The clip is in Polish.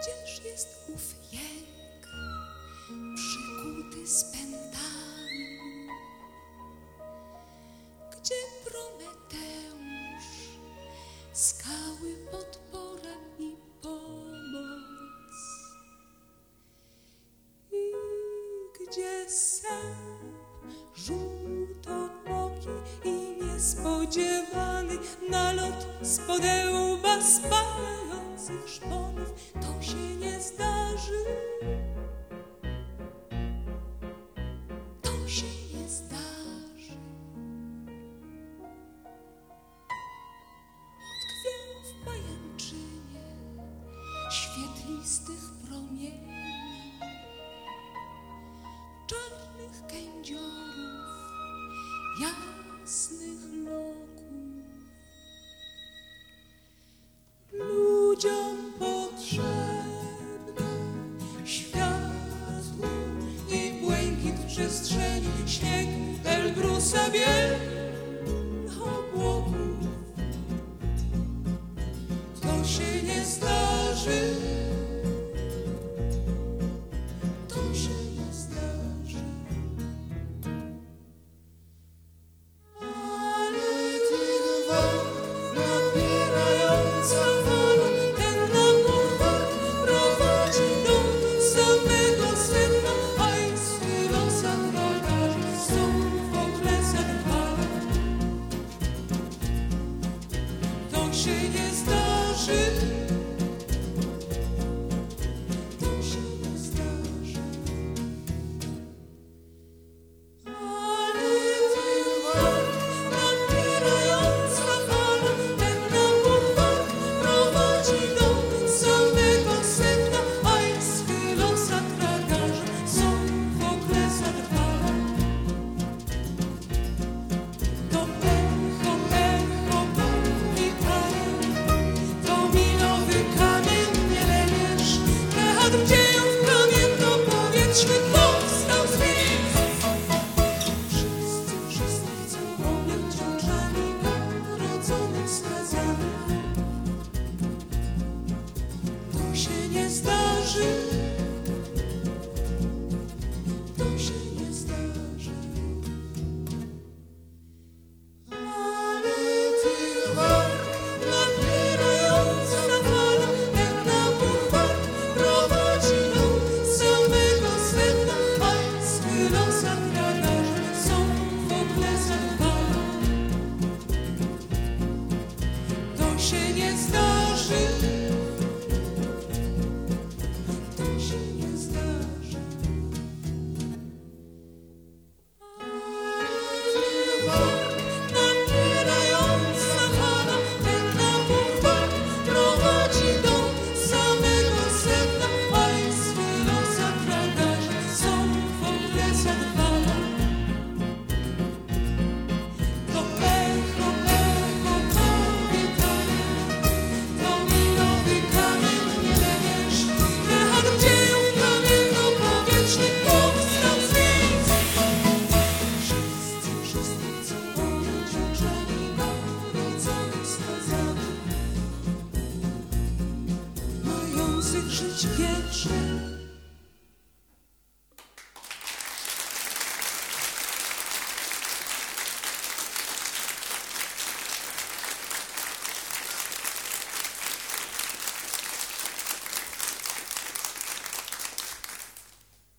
Gdzież jest ów jęk przykuty z pętami? Gdzie Prometeusz skały podpora i pomoc? I gdzie sam żółtonogi i niespodziewany nalot spodełba spalających szponów to się nie zdarzy. Tkwię w pajęczynie świetlistych promieni, czarnych kędziorów, jasnych loków. Ludziom sabía 是。żyć wiecznie.